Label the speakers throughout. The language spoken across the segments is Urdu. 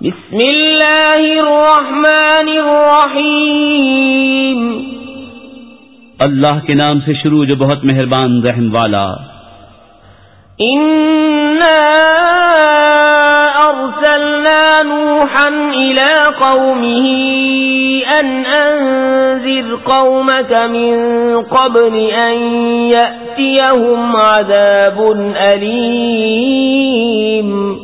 Speaker 1: بسم اللہ الرحمن الرحیم۔
Speaker 2: اللہ کے نام سے شروع جو بہت مہربان رحم والا۔
Speaker 1: أرسلنا نوحا إلى قومه أن أنذر قومك من قبل أن يأتيهم عذاب أليم۔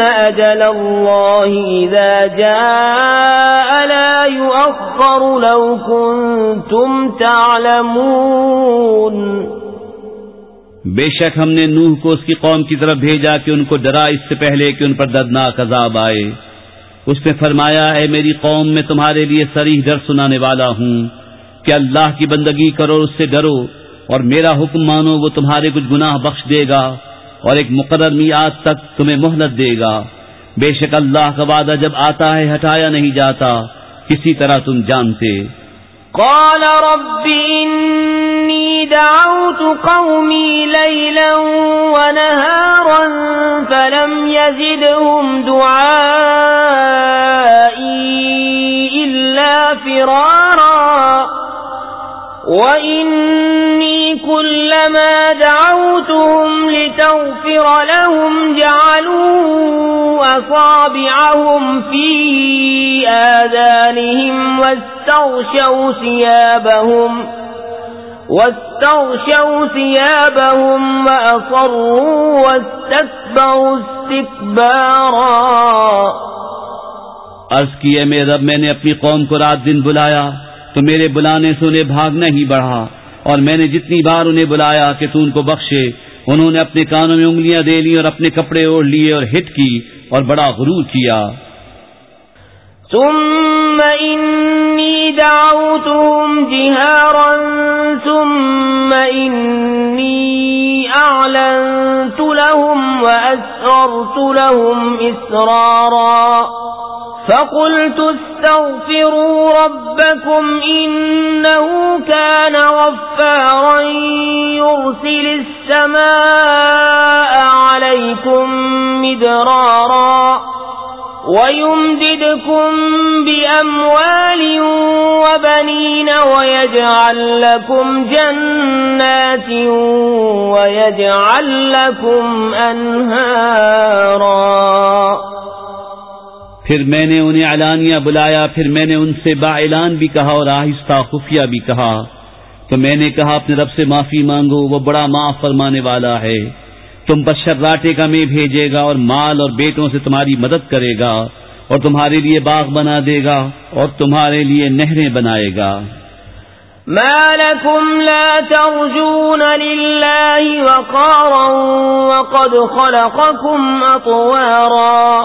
Speaker 1: أجل الله إذا جاء لا يؤخر لو كنتم تعلمون
Speaker 2: بے شک ہم نے نوح کو اس کی قوم کی طرف بھیجا کہ ان کو ڈرا اس سے پہلے کہ ان پر دردناک عذاب آئے۔ اس نے فرمایا، اے میری قوم، میں تمہارے لیے سریح ڈر سنانے والا ہوں کہ اللہ کی بندگی کرو اس سے ڈرو اور میرا حکم مانو، وہ تمہارے کچھ گناہ بخش دے گا۔ اور ایک مقرر میاد تک تمہیں مہلت دے گا۔ بے شک اللہ کا وعدہ جب آتا ہے، ہٹایا نہیں جاتا۔ کسی طرح تم جانتے۔
Speaker 1: قال رب إني دعوت قومي ليلا ونهارا فلم يزدهم دعائي إلا فرارا. وإني كلما دعوتهم لتغفر لهم جعلوا أصابعهم في آذانهم واستغشوا ثيابهم واستغشوا ثيابهم وأصروا واستكبروا استكبارا
Speaker 2: عرض کیے میں رب، میں نے اپنی قوم کو رات دن بلایا تو میرے بلانے سے انہیں بھاگنا ہی بڑھا۔ اور میں نے جتنی بار انہیں بلایا کہ تو ان کو بخشے، انہوں نے اپنے کانوں میں انگلیاں دے لی اور اپنے کپڑے اوڑھ لیے اور ہٹ کی اور بڑا غرور کیا۔
Speaker 1: ثم إني دعوتهم جهارا، ثم إني أعلنت لهم وأسررت لهم إسرارا۔ فقلت استغفروا ربكم إنه كان غفارا يرسل السماء عليكم مدرارا ويمددكم بأموال وبنين ويجعل لكم جنات ويجعل لكم أنهارا
Speaker 2: پھر میں نے انہیں اعلانیہ بلایا، پھر میں نے ان سے با اعلان بھی کہا اور آہستہ خفیہ بھی کہا۔ تو میں نے کہا، اپنے رب سے معافی مانگو، وہ بڑا معاف فرمانے والا ہے۔ تم پر شراٹے کا میں بھیجے گا اور مال اور بیٹوں سے تمہاری مدد کرے گا اور تمہارے لیے باغ بنا دے گا اور تمہارے لیے نہریں بنائے گا۔
Speaker 1: ما لكم لا ترجون لله وقارا وقد خلقكم أطوارا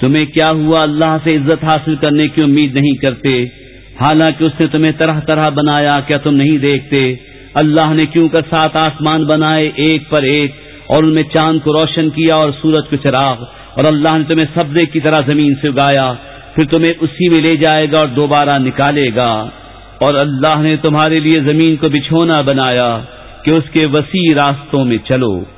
Speaker 2: تمہیں کیا ہوا اللہ سے عزت حاصل کرنے کی امید نہیں کرتے؟ حالانکہ اس نے تمہیں طرح طرح بنایا، کیا تم نہیں دیکھتے؟ اللہ نے کیوں کر سات آسمان بنائے ایک پر ایک، اور ان میں چاند کو روشن کیا اور سورج کو چراغ، اور اللہ نے تمہیں سبزے کی طرح زمین سے اگایا، پھر تمہیں اسی میں لے جائے گا اور دوبارہ نکالے گا۔ اور اللہ نے تمہارے لیے زمین کو بچھونا بنایا کہ اس کے وسیع راستوں میں چلو۔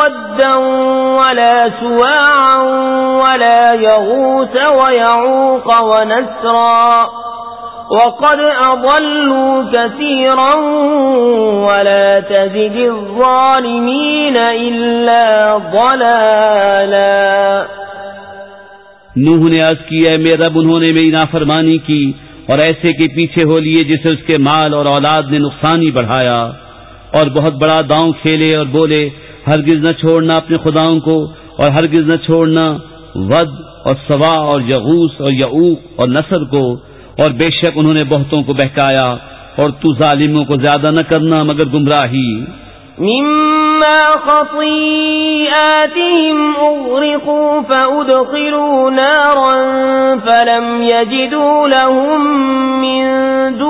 Speaker 1: ودا ولا سواعا ولا يغوث ويعوق ونسرا وقد أضلوا كثيرا ولا تزد الظالمين إلا ضلالا
Speaker 2: نوح نے عرض کی ہے میرا رب، انہوں نے میری نافرمانی کی اور ایسے کے پیچھے ہو لیے جسے اس کے مال اور اولاد نے نقصان ہی بڑھایا اور بہت بڑا داؤں کھیلے اور بولے ہرگز نہ چھوڑنا اپنے خداؤں کو اور ہرگز نہ چھوڑنا ود اور سوا اور یغوس اور یعوق اور نصر کو اور بے شک انہوں نے بہتوں کو بہکایا اور تو ظالموں کو زیادہ نہ کرنا مگر گمراہی۔
Speaker 1: مما خطيئاتهم أغرقوا فأدخلوا نارا فلم يجدوا لهم من دون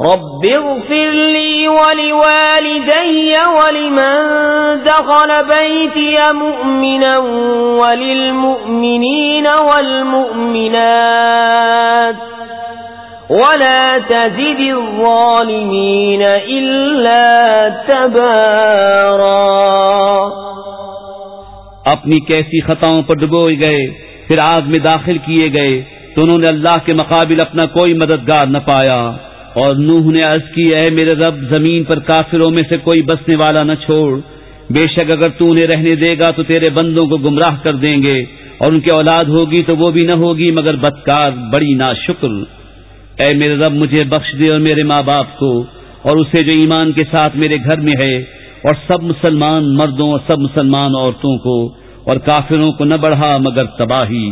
Speaker 1: رب اغفر لي ولوالدي ولمن دخل بيتي مؤمنا وللمؤمنين والمؤمنات ولا تزد الظالمين إلا تبارا
Speaker 2: اپنی کیسی خطاؤں پر ڈبوئے گئے، پھر آگ میں داخل کیے گئے، تو انہوں نے اللہ کے مقابل اپنا کوئی مددگار نہ پایا۔ اور نوح نے عرض کی، اے میرے رب، زمین پر کافروں میں سے کوئی بسنے والا نہ چھوڑ۔ بے شک اگر تو انہیں رہنے دے گا تو تیرے بندوں کو گمراہ کر دیں گے، اور ان کی اولاد ہوگی تو وہ بھی نہ ہوگی، مگر بدکار، بڑی نا شکر۔ اے میرے رب، مجھے بخش دے اور میرے ماں باپ کو، اور اسے جو ایمان کے ساتھ میرے گھر میں ہے، اور سب مسلمان مردوں اور سب مسلمان عورتوں کو، اور کافروں کو نہ بڑھا مگر تباہی۔